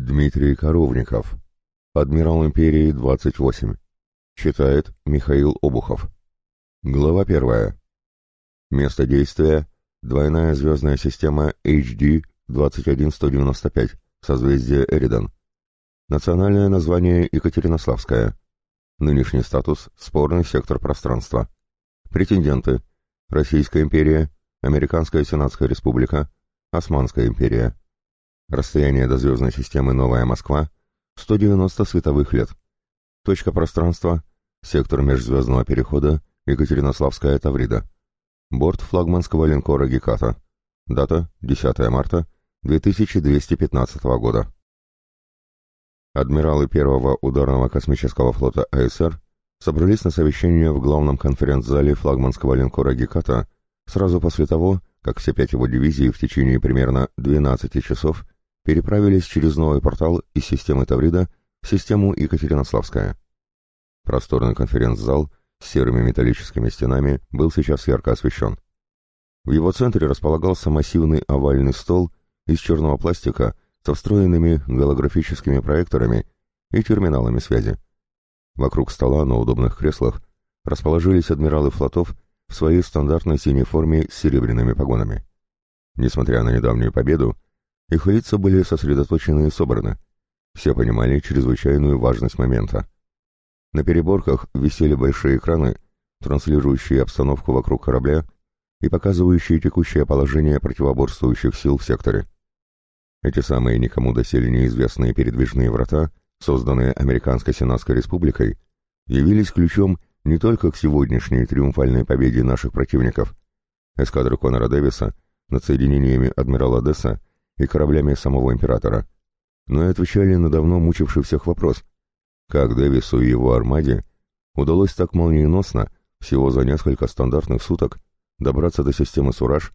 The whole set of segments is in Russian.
Дмитрий Коровников. Адмирал империи 28. Читает Михаил Обухов. Глава первая. Место действия. Двойная звездная система HD 21195. Созвездие Эридан. Национальное название Екатеринославская. Нынешний статус – спорный сектор пространства. Претенденты. Российская империя, Американская Сенатская Республика, Османская империя. Расстояние до звездной системы Новая Москва — 190 световых лет. Точка пространства — сектор межзвездного перехода Екатеринославская Таврида. Борт флагманского линкора «Геката». Дата — 10 марта 2215 года. Адмиралы первого ударного космического флота АСР собрались на совещание в главном конференц-зале флагманского линкора «Геката» сразу после того, как все пять его дивизий в течение примерно 12 часов переправились через новый портал из системы Таврида в систему Екатеринославская. Просторный конференц-зал с серыми металлическими стенами был сейчас ярко освещен. В его центре располагался массивный овальный стол из черного пластика со встроенными голографическими проекторами и терминалами связи. Вокруг стола на удобных креслах расположились адмиралы флотов в своей стандартной синей форме с серебряными погонами. Несмотря на недавнюю победу, их лица были сосредоточены и собраны. Все понимали чрезвычайную важность момента. На переборках висели большие экраны, транслирующие обстановку вокруг корабля и показывающие текущее положение противоборствующих сил в секторе. Эти самые никому доселе неизвестные передвижные врата, созданные Американской Сенатской Республикой, явились ключом не только к сегодняшней триумфальной победе наших противников. Эскадры Конора Дэвиса над соединениями адмирала Десса и кораблями самого императора, но и отвечали на давно мучивший всех вопрос, как Дэвису и его армаде удалось так молниеносно, всего за несколько стандартных суток, добраться до системы Сураж,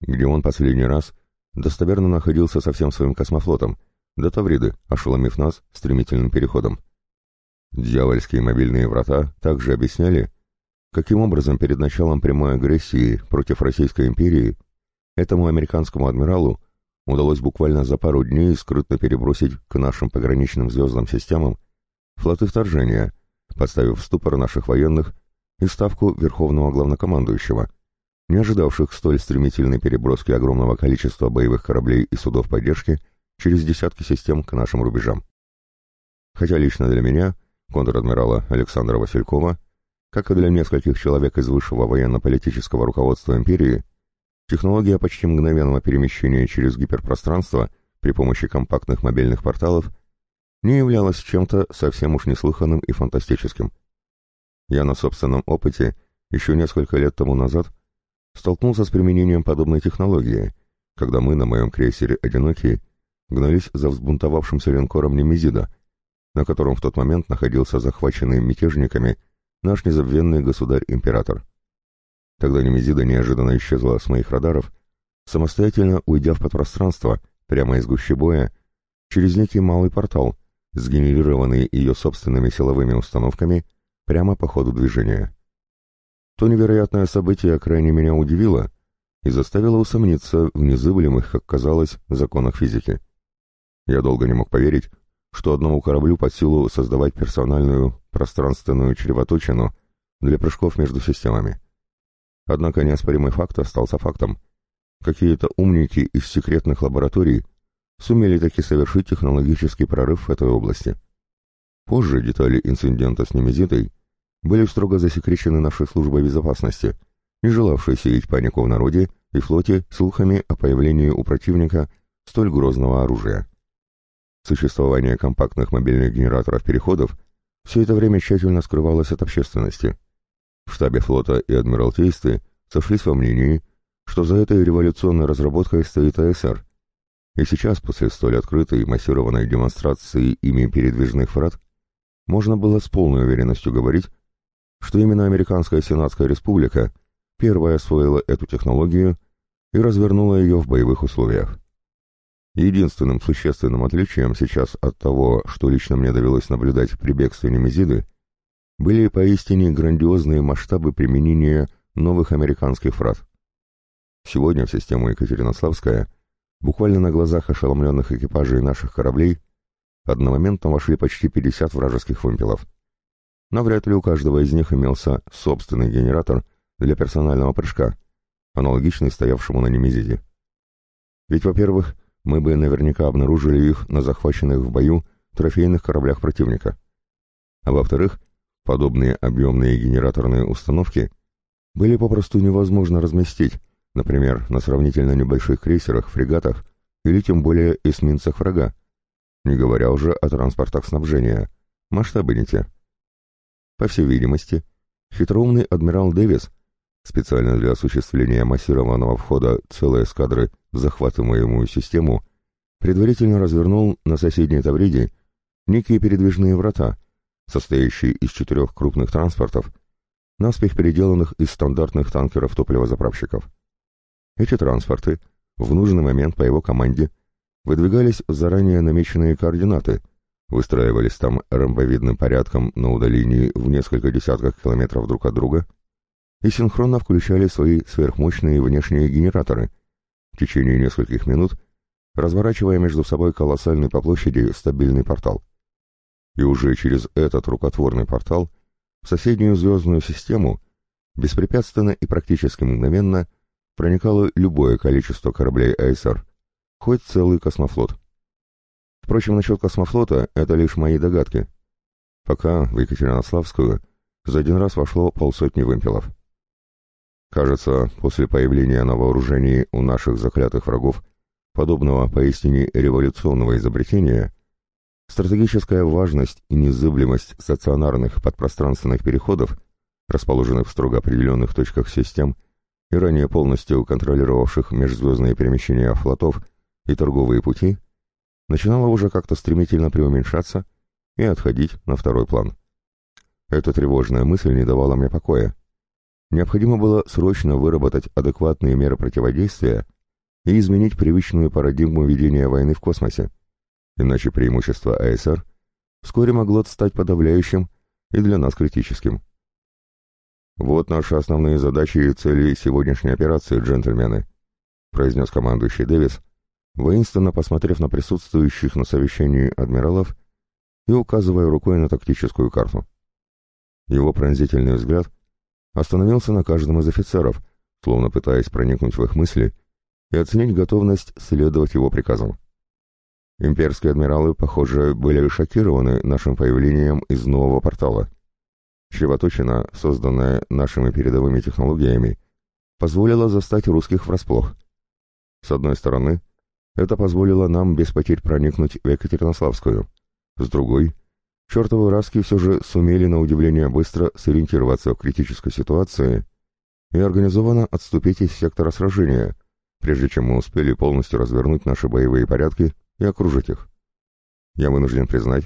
где он последний раз достоверно находился со всем своим космофлотом, до Тавриды, ошеломив нас стремительным переходом. Дьявольские мобильные врата также объясняли, каким образом перед началом прямой агрессии против Российской империи этому американскому адмиралу удалось буквально за пару дней скрытно перебросить к нашим пограничным звездным системам флоты вторжения, поставив в ступор наших военных и ставку Верховного Главнокомандующего, не ожидавших столь стремительной переброски огромного количества боевых кораблей и судов поддержки через десятки систем к нашим рубежам. Хотя лично для меня, контр-адмирала Александра Василькова, как и для нескольких человек из высшего военно-политического руководства империи, Технология почти мгновенного перемещения через гиперпространство при помощи компактных мобильных порталов не являлась чем-то совсем уж неслыханным и фантастическим. Я на собственном опыте еще несколько лет тому назад столкнулся с применением подобной технологии, когда мы на моем крейсере «Одинокий» гнались за взбунтовавшимся линкором Немезида, на котором в тот момент находился захваченный мятежниками наш незабвенный государь-император. Тогда Немезида неожиданно исчезла с моих радаров, самостоятельно уйдя в подпространство, прямо из гущи боя, через некий малый портал, сгенерированный ее собственными силовыми установками, прямо по ходу движения. То невероятное событие крайне меня удивило и заставило усомниться в незыблемых, как казалось, законах физики. Я долго не мог поверить, что одному кораблю под силу создавать персональную пространственную чревоточину для прыжков между системами. Однако неоспоримый факт остался фактом. Какие-то умники из секретных лабораторий сумели таки совершить технологический прорыв в этой области. Позже детали инцидента с Немезитой были строго засекречены нашей службой безопасности, не желавшей сеять панику в народе и флоте слухами о появлении у противника столь грозного оружия. Существование компактных мобильных генераторов переходов все это время тщательно скрывалось от общественности. В штабе флота и Адмиралтействе сошлись во мнении, что за этой революционной разработкой стоит АСР. И сейчас, после столь открытой и массированной демонстрации ими передвижных фрат, можно было с полной уверенностью говорить, что именно Американская Сенатская Республика первая освоила эту технологию и развернула ее в боевых условиях. Единственным существенным отличием сейчас от того, что лично мне довелось наблюдать при бегстве Немезиды, были поистине грандиозные масштабы применения новых американских фраз. Сегодня в систему Екатеринославская, буквально на глазах ошеломленных экипажей наших кораблей, одномоментно вошли почти 50 вражеских вымпелов. Но вряд ли у каждого из них имелся собственный генератор для персонального прыжка, аналогичный стоявшему на Немезиде. Ведь, во-первых, мы бы наверняка обнаружили их на захваченных в бою трофейных кораблях противника. А во-вторых, подобные объемные генераторные установки были попросту невозможно разместить, например, на сравнительно небольших крейсерах, фрегатах или тем более эсминцах врага, не говоря уже о транспортах снабжения. Масштабы не те. По всей видимости, хитроумный адмирал Дэвис специально для осуществления массированного входа целой эскадры в захватываемую систему предварительно развернул на соседней Тавриде некие передвижные врата, состоящие из четырех крупных транспортов, наспех переделанных из стандартных танкеров-топливозаправщиков. Эти транспорты в нужный момент по его команде выдвигались в заранее намеченные координаты, выстраивались там ромбовидным порядком на удалении в несколько десятков километров друг от друга и синхронно включали свои сверхмощные внешние генераторы, в течение нескольких минут разворачивая между собой колоссальный по площади стабильный портал. И уже через этот рукотворный портал в соседнюю звездную систему беспрепятственно и практически мгновенно проникало любое количество кораблей АСР, хоть целый космофлот. Впрочем, насчет космофлота это лишь мои догадки. Пока в Екатеринославскую за один раз вошло полсотни вымпелов. Кажется, после появления на вооружении у наших заклятых врагов подобного поистине революционного изобретения, стратегическая важность и незыблемость стационарных подпространственных переходов, расположенных в строго определенных точках систем, и ранее полностью контролировавших межзвездные перемещения флотов и торговые пути, начинала уже как-то стремительно преуменьшаться и отходить на второй план. Эта тревожная мысль не давала мне покоя. Необходимо было срочно выработать адекватные меры противодействия и изменить привычную парадигму ведения войны в космосе, иначе преимущество АСР вскоре могло стать подавляющим и для нас критическим. «Вот наши основные задачи и цели сегодняшней операции, джентльмены», произнес командующий Дэвис, воинственно посмотрев на присутствующих на совещании адмиралов и указывая рукой на тактическую карту. Его пронзительный взгляд остановился на каждом из офицеров, словно пытаясь проникнуть в их мысли и оценить готовность следовать его приказам. Имперские адмиралы, похоже, были шокированы нашим появлением из нового портала. Чревоточина, созданная нашими передовыми технологиями, позволила застать русских врасплох. С одной стороны, это позволило нам без потерь проникнуть в Екатеринославскую. С другой, чертовы раски все же сумели на удивление быстро сориентироваться в критической ситуации и организованно отступить из сектора сражения, прежде чем мы успели полностью развернуть наши боевые порядки и окружить их. Я вынужден признать,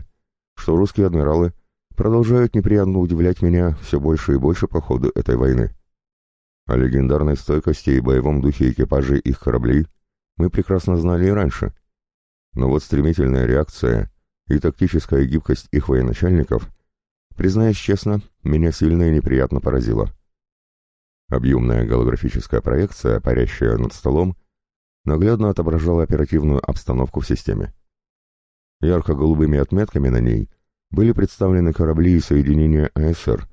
что русские адмиралы продолжают неприятно удивлять меня все больше и больше по ходу этой войны. О легендарной стойкости и боевом духе экипажей их кораблей мы прекрасно знали и раньше. Но вот стремительная реакция и тактическая гибкость их военачальников, признаюсь честно, меня сильно и неприятно поразила. Объемная голографическая проекция, парящая над столом, наглядно отображала оперативную обстановку в системе. Ярко-голубыми отметками на ней – были представлены корабли и соединения АСР,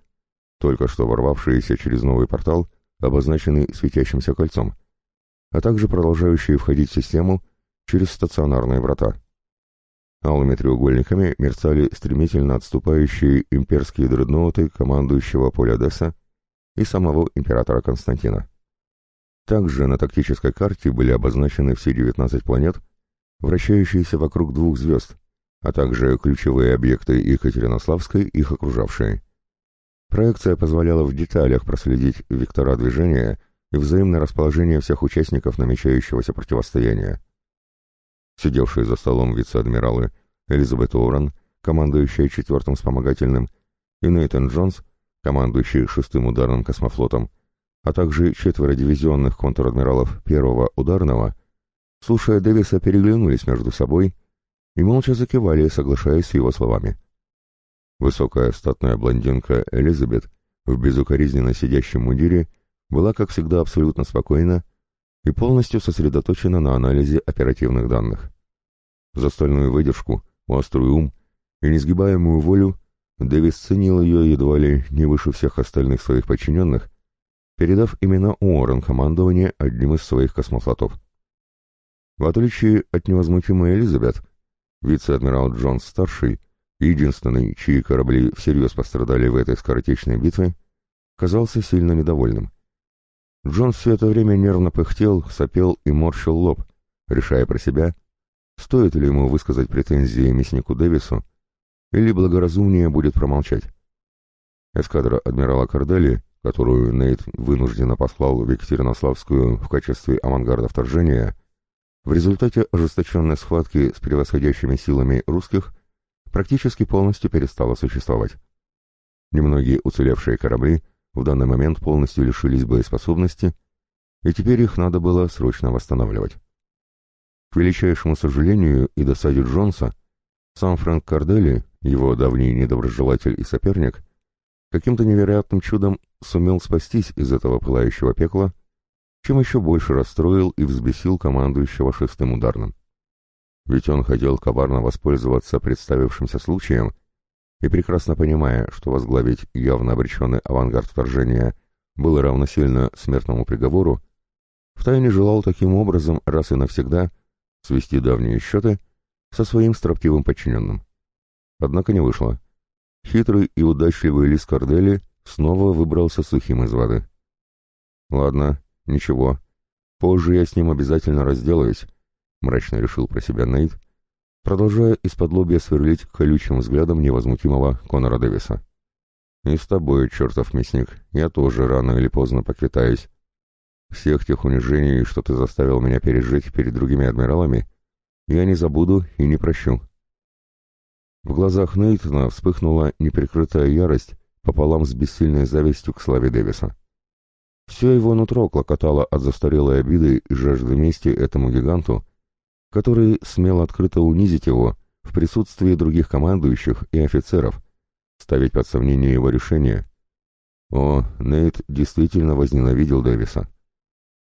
только что ворвавшиеся через новый портал, обозначенный светящимся кольцом, а также продолжающие входить в систему через стационарные врата. Алыми треугольниками мерцали стремительно отступающие имперские дредноуты командующего поля Десса и самого императора Константина. Также на тактической карте были обозначены все 19 планет, вращающиеся вокруг двух звезд, а также ключевые объекты Екатеринославской, их окружавшие. Проекция позволяла в деталях проследить вектора движения и взаимное расположение всех участников намечающегося противостояния. Сидевшие за столом вице-адмиралы Элизабет Уоррен, командующая четвертым вспомогательным, и Нейтан Джонс, командующий шестым ударным космофлотом, а также четверо дивизионных контр-адмиралов первого ударного, слушая Дэвиса, переглянулись между собой и молча закивали, соглашаясь с его словами. Высокая статная блондинка Элизабет в безукоризненно сидящем мундире была, как всегда, абсолютно спокойна и полностью сосредоточена на анализе оперативных данных. За стальную выдержку, острый ум и несгибаемую волю, Дэвис ценил ее едва ли не выше всех остальных своих подчиненных, передав именно Уоррен командование одним из своих космофлотов. В отличие от невозмутимой Элизабет, вице-адмирал Джонс-старший, единственный, чьи корабли всерьез пострадали в этой скоротечной битве, казался сильно недовольным. Джон все это время нервно пыхтел, сопел и морщил лоб, решая про себя, стоит ли ему высказать претензии мяснику Дэвису, или благоразумнее будет промолчать. Эскадра адмирала Кардели, которую Нейт вынужденно послал в Екатеринославскую в качестве авангарда вторжения, в результате ожесточенной схватки с превосходящими силами русских практически полностью перестала существовать. Немногие уцелевшие корабли в данный момент полностью лишились боеспособности, и теперь их надо было срочно восстанавливать. К величайшему сожалению и досаде Джонса, сам Фрэнк Кардели, его давний недоброжелатель и соперник, каким-то невероятным чудом сумел спастись из этого пылающего пекла, чем еще больше расстроил и взбесил командующего шестым ударным. Ведь он хотел коварно воспользоваться представившимся случаем и, прекрасно понимая, что возглавить явно обреченный авангард вторжения было равносильно смертному приговору, втайне желал таким образом раз и навсегда свести давние счеты со своим строптивым подчиненным. Однако не вышло. Хитрый и удачливый лис Кордели снова выбрался сухим из воды. «Ладно, ничего. Позже я с ним обязательно разделаюсь», — мрачно решил про себя Нейт, продолжая из-под лобья сверлить колючим взглядом невозмутимого Конора Дэвиса. «И с тобой, чертов мясник, я тоже рано или поздно поквитаюсь. Всех тех унижений, что ты заставил меня пережить перед другими адмиралами, я не забуду и не прощу». В глазах Нейтона вспыхнула неприкрытая ярость пополам с бессильной завистью к славе Дэвиса. Все его нутро клокотало от застарелой обиды и жажды мести этому гиганту, который смел открыто унизить его в присутствии других командующих и офицеров, ставить под сомнение его решение. О, Нейт действительно возненавидел Дэвиса.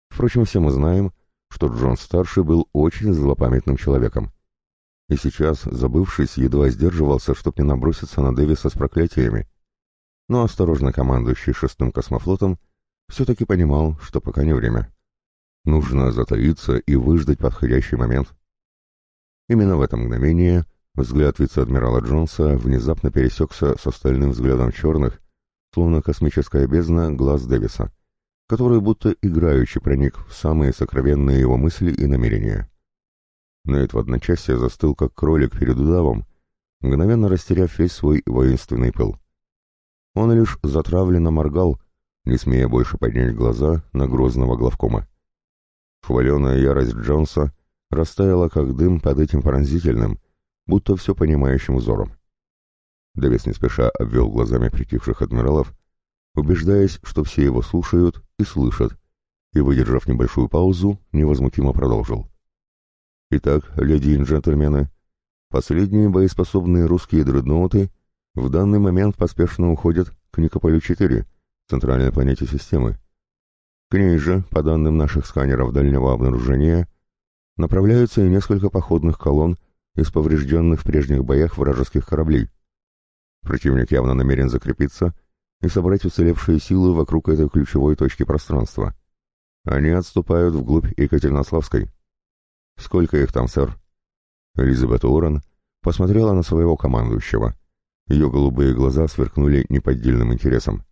Впрочем, все мы знаем, что Джон-старший был очень злопамятным человеком. И сейчас, забывшись, едва сдерживался, чтоб не наброситься на Дэвиса с проклятиями. Но осторожно командующий шестым космофлотом все-таки понимал, что пока не время. Нужно затаиться и выждать подходящий момент. Именно в это мгновение взгляд вице-адмирала Джонса внезапно пересекся с остальным взглядом черных, словно космическая бездна, глаз Дэвиса, который будто играючи проник в самые сокровенные его мысли и намерения. Нейт в одночасье застыл, как кролик перед удавом, мгновенно растеряв весь свой воинственный пыл. Он лишь затравленно моргал, не смея больше поднять глаза на грозного главкома. Хваленая ярость Джонса растаяла, как дым под этим пронзительным, будто все понимающим узором. Дэвис не спеша обвел глазами притихших адмиралов, убеждаясь, что все его слушают и слышат, и, выдержав небольшую паузу, невозмутимо продолжил. Итак, леди и джентльмены, последние боеспособные русские дредноуты в данный момент поспешно уходят к Никополю-4, центральной планете системы. К ней же, по данным наших сканеров дальнего обнаружения, направляются и несколько походных колонн из поврежденных в прежних боях вражеских кораблей. Противник явно намерен закрепиться и собрать уцелевшие силы вокруг этой ключевой точки пространства. Они отступают вглубь Екатеринославской. «Сколько их там, сэр?» Элизабет Уоррен посмотрела на своего командующего. Ее голубые глаза сверкнули неподдельным интересом.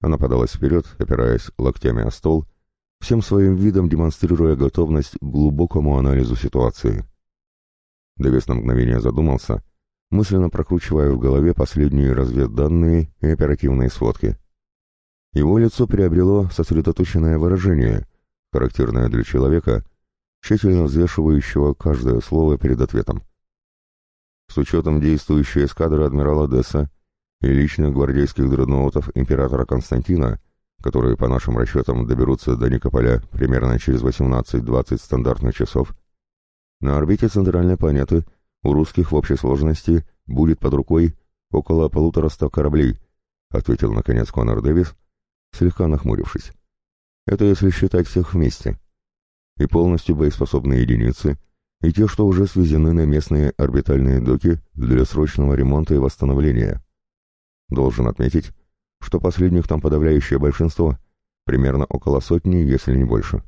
Она подалась вперед, опираясь локтями о стол, всем своим видом демонстрируя готовность к глубокому анализу ситуации. Дэвис на мгновение задумался, мысленно прокручивая в голове последние разведданные и оперативные сводки. Его лицо приобрело сосредоточенное выражение, характерное для человека, тщательно взвешивающего каждое слово перед ответом. С учетом действующей эскадры адмирала Десса и личных гвардейских дредноутов императора Константина, которые по нашим расчетам доберутся до Никополя примерно через 18-20 стандартных часов, на орбите центральной планеты у русских в общей сложности будет под рукой около полутораста кораблей, ответил наконец Конор Дэвис, слегка нахмурившись. Это если считать всех вместе. И полностью боеспособные единицы и те, что уже свезены на местные орбитальные доки для срочного ремонта и восстановления. Должен отметить, что последних там подавляющее большинство, примерно около сотни, если не больше.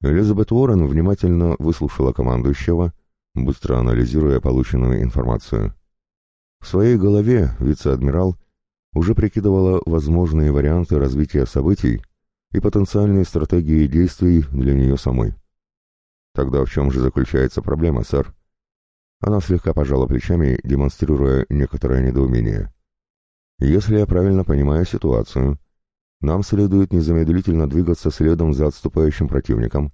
Элизабет Уоррен внимательно выслушала командующего, быстро анализируя полученную информацию. В своей голове вице-адмирал уже прикидывала возможные варианты развития событий и потенциальные стратегии действий для нее самой. Тогда в чем же заключается проблема, сэр? Она слегка пожала плечами, демонстрируя некоторое недоумение. Если я правильно понимаю ситуацию, нам следует незамедлительно двигаться следом за отступающим противником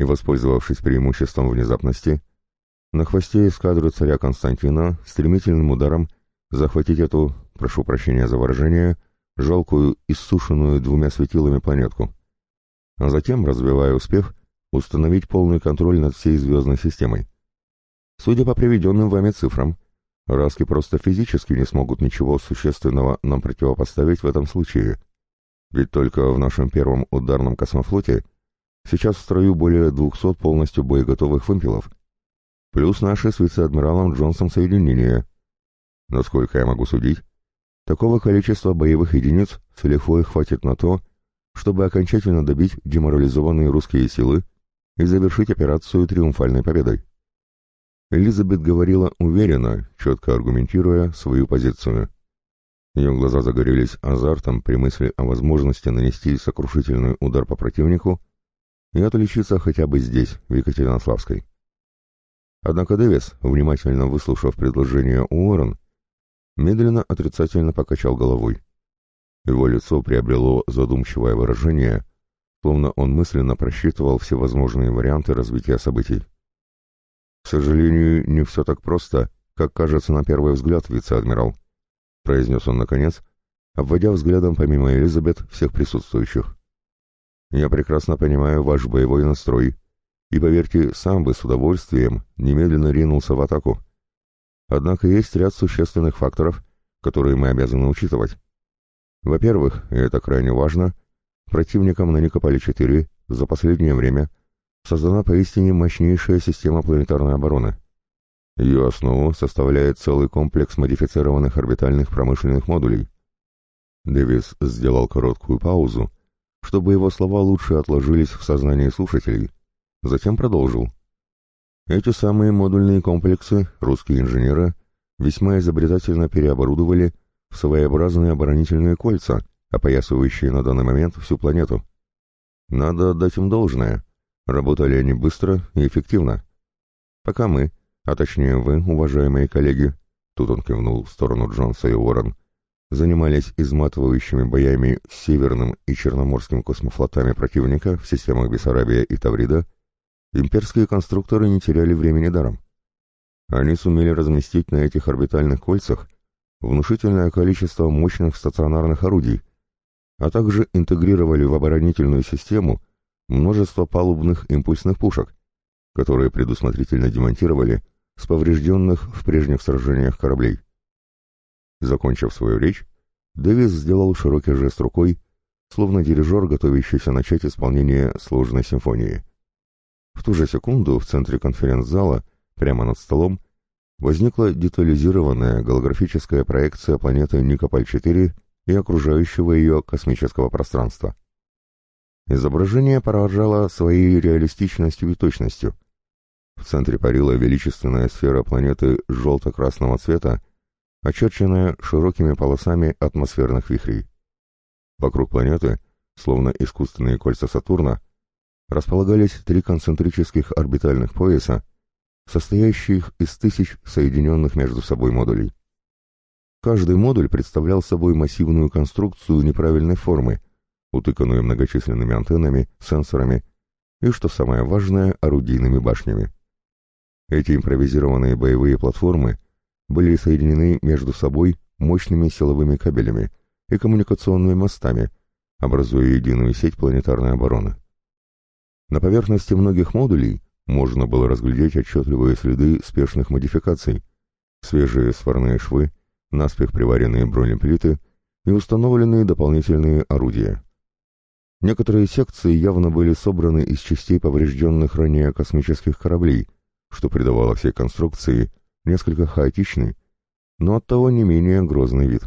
и, воспользовавшись преимуществом внезапности, на хвосте эскадры царя Константина стремительным ударом захватить эту, прошу прощения за выражение, жалкую, иссушенную двумя светилами планетку, а затем, развивая успех, установить полный контроль над всей звездной системой. Судя по приведенным вами цифрам, Раски просто физически не смогут ничего существенного нам противопоставить в этом случае. Ведь только в нашем первом ударном космофлоте сейчас в строю более 200 полностью боеготовых вымпелов, плюс наши с вице-адмиралом Джонсом соединения. Насколько я могу судить, такого количества боевых единиц с лихвой хватит на то, чтобы окончательно добить деморализованные русские силы и завершить операцию триумфальной победой. Элизабет говорила уверенно, четко аргументируя свою позицию. Ее глаза загорелись азартом при мысли о возможности нанести сокрушительный удар по противнику и отличиться хотя бы здесь, в Екатеринославской. Однако Дэвис, внимательно выслушав предложение Уоррен, медленно отрицательно покачал головой. Его лицо приобрело задумчивое выражение, словно он мысленно просчитывал все возможные варианты развития событий. «К сожалению, не все так просто, как кажется на первый взгляд, вице-адмирал», — произнес он наконец, обводя взглядом помимо Элизабет всех присутствующих. «Я прекрасно понимаю ваш боевой настрой, и, поверьте, сам бы с удовольствием немедленно ринулся в атаку. Однако есть ряд существенных факторов, которые мы обязаны учитывать. Во-первых, и это крайне важно, противником на Никополе-4 за последнее время — создана поистине мощнейшая система планетарной обороны. Ее основу составляет целый комплекс модифицированных орбитальных промышленных модулей. Дэвис сделал короткую паузу, чтобы его слова лучше отложились в сознании слушателей, затем продолжил. Эти самые модульные комплексы русские инженеры весьма изобретательно переоборудовали в своеобразные оборонительные кольца, опоясывающие на данный момент всю планету. Надо отдать им должное — Работали они быстро и эффективно. Пока мы, а точнее вы, уважаемые коллеги, тут он кивнул в сторону Джонса и Уоррен, занимались изматывающими боями с Северным и Черноморским космофлотами противника в системах Бессарабия и Таврида, имперские конструкторы не теряли времени даром. Они сумели разместить на этих орбитальных кольцах внушительное количество мощных стационарных орудий, а также интегрировали в оборонительную систему множество палубных импульсных пушек, которые предусмотрительно демонтировали с поврежденных в прежних сражениях кораблей. Закончив свою речь, Дэвис сделал широкий жест рукой, словно дирижер, готовящийся начать исполнение сложной симфонии. В ту же секунду в центре конференц-зала, прямо над столом, возникла детализированная голографическая проекция планеты Никополь-4 и окружающего ее космического пространства. Изображение поражало своей реалистичностью и точностью. В центре парила величественная сфера планеты желто-красного цвета, очерченная широкими полосами атмосферных вихрей. Вокруг планеты, словно искусственные кольца Сатурна, располагались три концентрических орбитальных пояса, состоящих из тысяч соединенных между собой модулей. Каждый модуль представлял собой массивную конструкцию неправильной формы, утыканную многочисленными антеннами, сенсорами и, что самое важное, орудийными башнями. Эти импровизированные боевые платформы были соединены между собой мощными силовыми кабелями и коммуникационными мостами, образуя единую сеть планетарной обороны. На поверхности многих модулей можно было разглядеть отчетливые следы спешных модификаций, свежие сварные швы, наспех приваренные бронеплиты и установленные дополнительные орудия. Некоторые секции явно были собраны из частей поврежденных ранее космических кораблей, что придавало всей конструкции несколько хаотичный, но оттого не менее грозный вид.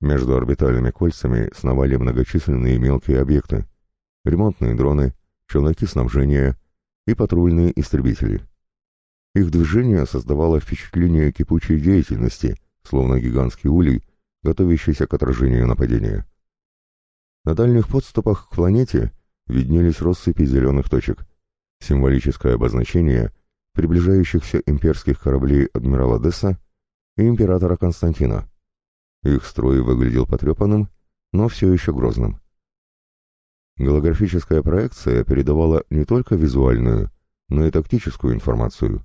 Между орбитальными кольцами сновали многочисленные мелкие объекты, ремонтные дроны, челноки снабжения и патрульные истребители. Их движение создавало впечатление кипучей деятельности, словно гигантский улей, готовящийся к отражению нападения. На дальних подступах к планете виднелись россыпи зеленых точек, символическое обозначение приближающихся имперских кораблей адмирала Десса и императора Константина. Их строй выглядел потрепанным, но все еще грозным. Голографическая проекция передавала не только визуальную, но и тактическую информацию.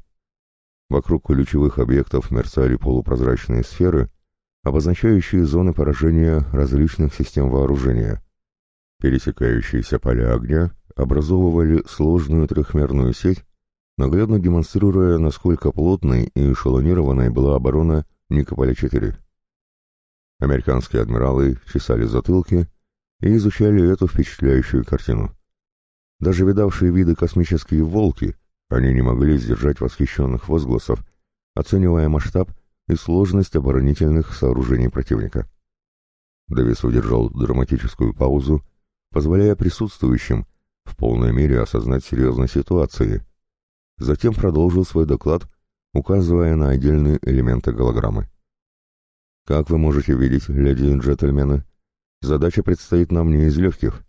Вокруг ключевых объектов мерцали полупрозрачные сферы, обозначающие зоны поражения различных систем вооружения. Пересекающиеся поля огня образовывали сложную трехмерную сеть, наглядно демонстрируя, насколько плотной и эшелонированной была оборона Никополя-4. Американские адмиралы чесали затылки и изучали эту впечатляющую картину. Даже видавшие виды космические «волки» они не могли сдержать восхищенных возгласов, оценивая масштаб и сложность оборонительных сооружений противника. Дэвис удержал драматическую паузу, позволяя присутствующим в полной мере осознать серьезность ситуации. Затем продолжил свой доклад, указывая на отдельные элементы голограммы. Как вы можете видеть, леди и джентльмены, задача предстоит нам не из легких.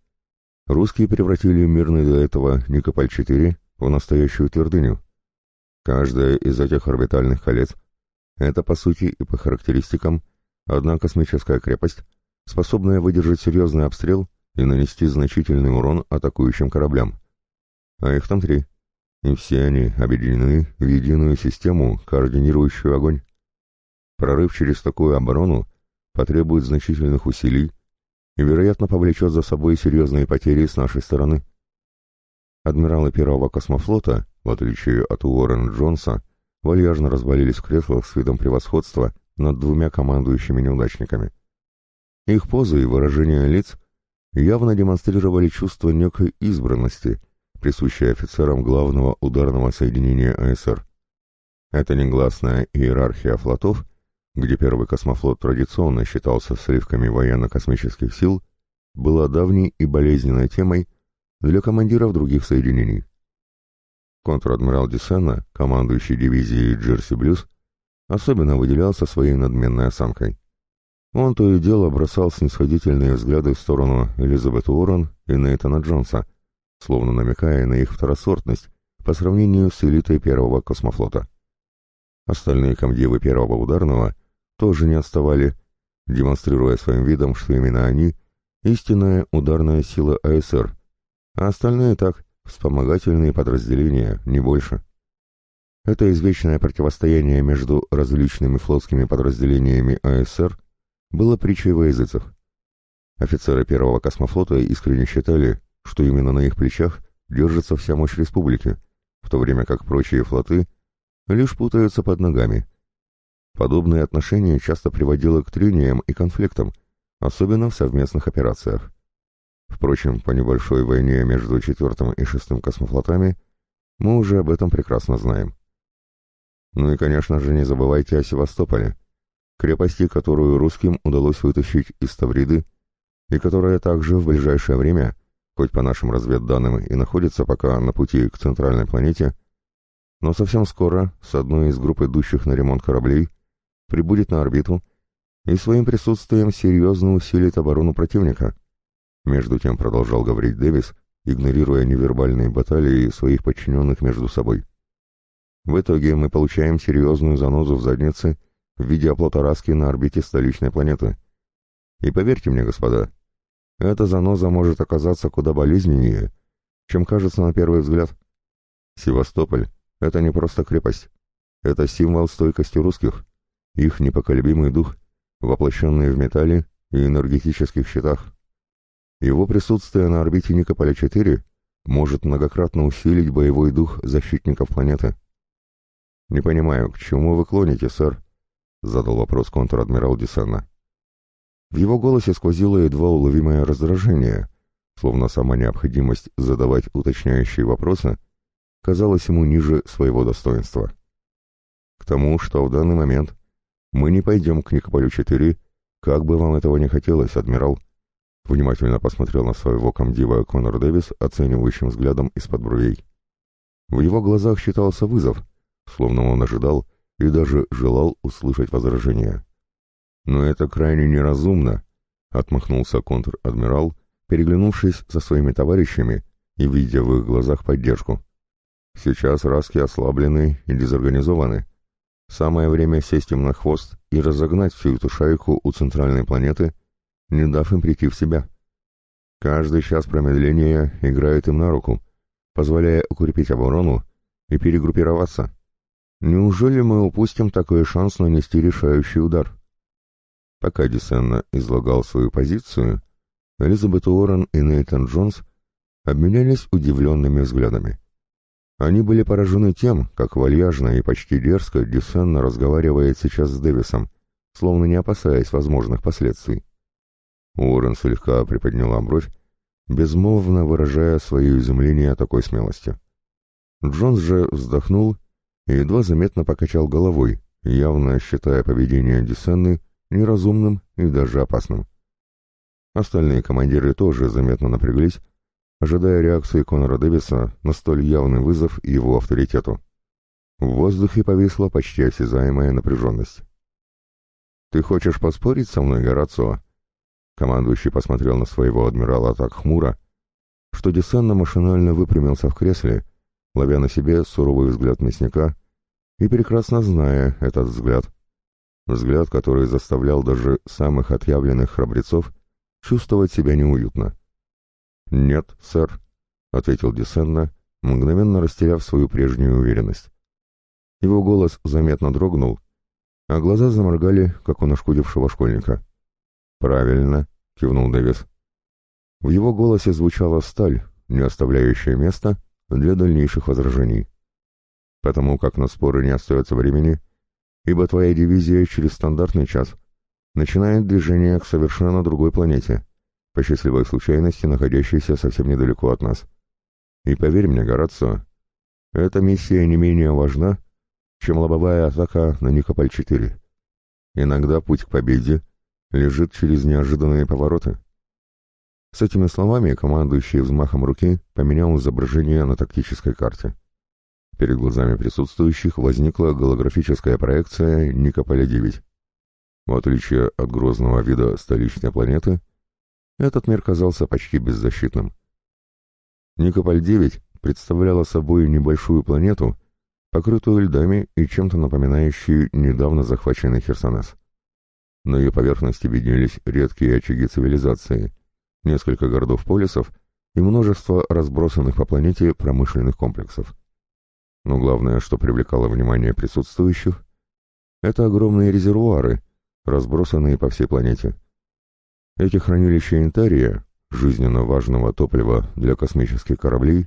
Русские превратили мирный до этого Никополь-4 в настоящую твердыню. Каждая из этих орбитальных колец — это, по сути и по характеристикам, одна космическая крепость, способная выдержать серьезный обстрел и нанести значительный урон атакующим кораблям. А их там три. И все они объединены в единую систему, координирующую огонь. Прорыв через такую оборону потребует значительных усилий и, вероятно, повлечет за собой серьезные потери с нашей стороны. Адмиралы первого космофлота, в отличие от Уоррен Джонса, вальяжно развалились в креслах с видом превосходства над двумя командующими неудачниками. Их позы и выражения лиц явно демонстрировали чувство некой избранности, присущее офицерам главного ударного соединения АСР. Эта негласная иерархия флотов — где первый космофлот традиционно считался сливками военно-космических сил, была давней и болезненной темой для командиров других соединений. Контр-адмирал Десена, командующий дивизией Джерси Блюз, особенно выделялся своей надменной осанкой. Он то и дело бросал снисходительные взгляды в сторону Элизабет Уоррен и Нейтана Джонса, словно намекая на их второсортность по сравнению с элитой первого космофлота. Остальные комдивы первого ударного – тоже не отставали, демонстрируя своим видом, что именно они — истинная ударная сила АСР, а остальные так, вспомогательные подразделения, не больше. Это извечное противостояние между различными флотскими подразделениями АСР было притчей во языцах. Офицеры первого космофлота искренне считали, что именно на их плечах держится вся мощь республики, в то время как прочие флоты лишь путаются под ногами — Подобное отношение часто приводило к трениям и конфликтам, особенно в совместных операциях. Впрочем, по небольшой войне между четвертым и шестым космофлотами мы уже об этом прекрасно знаем. Ну и, конечно же, не забывайте о Севастополе, крепости, которую русским удалось вытащить из Тавриды, и которая также в ближайшее время, хоть по нашим разведданным и находится пока на пути к центральной планете, но совсем скоро с одной из групп идущих на ремонт кораблей прибудет на орбиту и своим присутствием серьезно усилит оборону противника. Между тем продолжал говорить Дэвис, игнорируя невербальные баталии своих подчиненных между собой. В итоге мы получаем серьезную занозу в заднице в виде оплота Раски на орбите столичной планеты. И поверьте мне, господа, эта заноза может оказаться куда болезненнее, чем кажется на первый взгляд. Севастополь — это не просто крепость, это символ стойкости русских, их непоколебимый дух, воплощенный в металле и энергетических щитах. Его присутствие на орбите Никополя-4 может многократно усилить боевой дух защитников планеты. «Не понимаю, к чему вы клоните, сэр?» — задал вопрос контр-адмирал Десена. В его голосе сквозило едва уловимое раздражение, словно сама необходимость задавать уточняющие вопросы казалась ему ниже своего достоинства. К тому, что в данный момент мы не пойдем к Никополю-4, как бы вам этого не хотелось, адмирал, внимательно посмотрел на своего комдива Конор Дэвис оценивающим взглядом из-под бровей. В его глазах считался вызов, словно он ожидал и даже желал услышать возражения. «Но это крайне неразумно», — отмахнулся контр-адмирал, переглянувшись со своими товарищами и видя в их глазах поддержку. «Сейчас раски ослаблены и дезорганизованы. Самое время сесть им на хвост и разогнать всю эту шайку у центральной планеты, не дав им прийти в себя. Каждый час промедления играет им на руку, позволяя укрепить оборону и перегруппироваться. Неужели мы упустим такой шанс нанести решающий удар? Пока Десенна излагал свою позицию, Элизабет Уоррен и Нейтан Джонс обменялись удивленными взглядами. Они были поражены тем, как вальяжно и почти дерзко Десенна разговаривает сейчас с Дэвисом, словно не опасаясь возможных последствий. Уоррен слегка приподняла бровь, безмолвно выражая свое изумление такой смелости. Джонс же вздохнул и едва заметно покачал головой, явно считая поведение Десенны неразумным и даже опасным. Остальные командиры тоже заметно напряглись, ожидая реакции Конора Дэвиса на столь явный вызов его авторитету. В воздухе повисла почти осязаемая напряженность. «Ты хочешь поспорить со мной, Горацио?» Командующий посмотрел на своего адмирала так хмуро, что Десанна машинально выпрямился в кресле, ловя на себе суровый взгляд мясника и прекрасно зная этот взгляд. Взгляд, который заставлял даже самых отъявленных храбрецов чувствовать себя неуютно. «Нет, сэр», — ответил Десенна, мгновенно растеряв свою прежнюю уверенность. Его голос заметно дрогнул, а глаза заморгали, как у нашкодившего школьника. «Правильно», — кивнул Дэвис. В его голосе звучала сталь, не оставляющая места для дальнейших возражений. «Потому как на споры не остается времени, ибо твоя дивизия через стандартный час начинает движение к совершенно другой планете, по счастливой случайности находящейся совсем недалеко от нас. И поверь мне, Горацио, эта миссия не менее важна, чем лобовая атака на Никополь-4. Иногда путь к победе лежит через неожиданные повороты. С этими словами командующий взмахом руки поменял изображение на тактической карте. Перед глазами присутствующих возникла голографическая проекция Никополя-9. В отличие от грозного вида столичной планеты, этот мир казался почти беззащитным. Никополь-9 представляла собой небольшую планету, покрытую льдами и чем-то напоминающую недавно захваченный Херсонес. На ее поверхности виднелись редкие очаги цивилизации, несколько городов-полисов и множество разбросанных по планете промышленных комплексов. Но главное, что привлекало внимание присутствующих, это огромные резервуары, разбросанные по всей планете. Эти хранилища Интария, жизненно важного топлива для космических кораблей,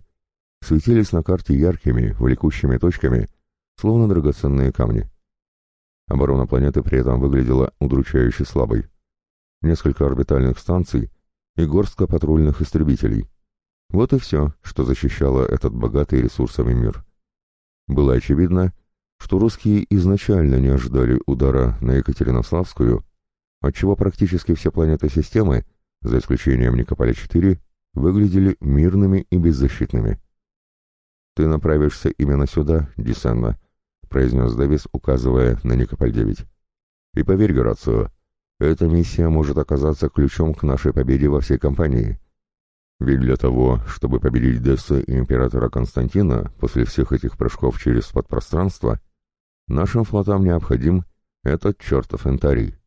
светились на карте яркими, влекущими точками, словно драгоценные камни. Оборона планеты при этом выглядела удручающе слабой. Несколько орбитальных станций и горстка патрульных истребителей. Вот и все, что защищало этот богатый ресурсами мир. Было очевидно, что русские изначально не ожидали удара на Екатеринославскую, отчего практически все планеты системы, за исключением Никополя-4, выглядели мирными и беззащитными. «Ты направишься именно сюда, Десенна», — произнес Дэвис, указывая на Никополь-9. «И поверь, Горацио, эта миссия может оказаться ключом к нашей победе во всей кампании. Ведь для того, чтобы победить Десса и императора Константина после всех этих прыжков через подпространство, нашим флотам необходим этот чертов Энтарий».